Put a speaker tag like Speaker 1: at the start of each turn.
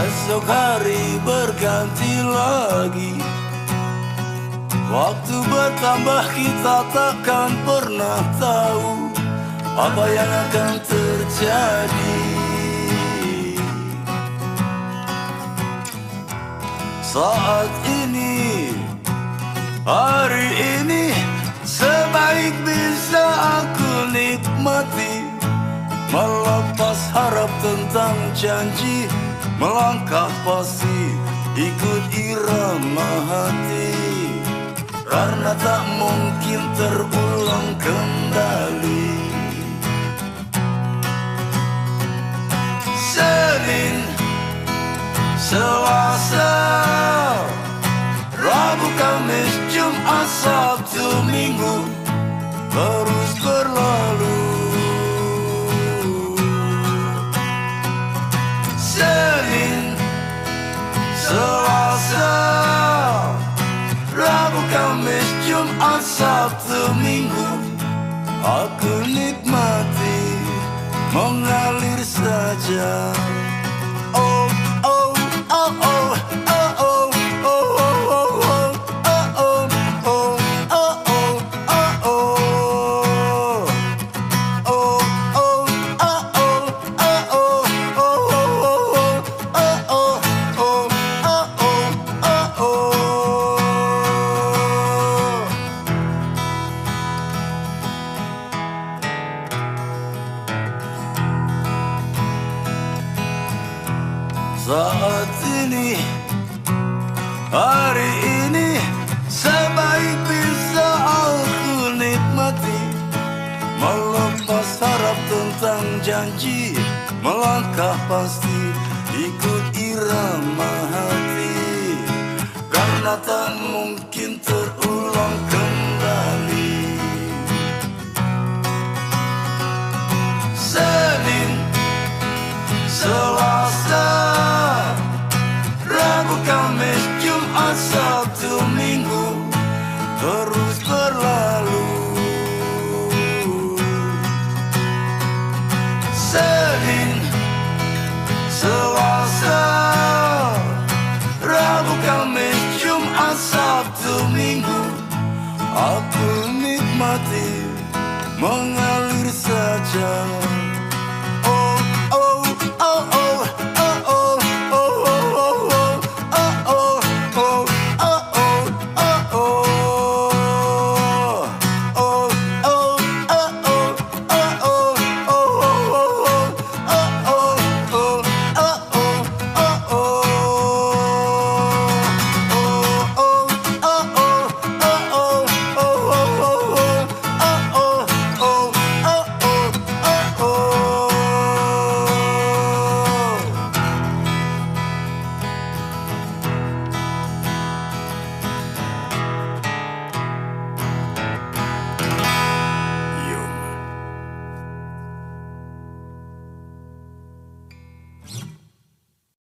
Speaker 1: Esok hari berganti lagi. Waktu bertambah kita takkan pernah tahu Apa yang akan terjadi. Saat ini Hari ini Sebaik bisa aku nikmati. Melepas harap tentang janji Melangkah pasti ikut irama hati. Karena tak mungkin terulang kembali. Senin Selasa Rabu, Kamis, Jumat, Sabtu, Minggu Terus berlalu Aku nikmati Mengalir saja Saat ini, hari ini, sebaik bisa aku nikmati. Melepas harap tentang janji Melangkah pasti ikut irama hati. Karena tak mungkin terulang kembali. Senin Selasa Sabtu, Minggu Terus berlalu. Senin Selasa Rabu, Kamis, Jumat, Sabtu, Minggu Aku nikmati Mengalir saja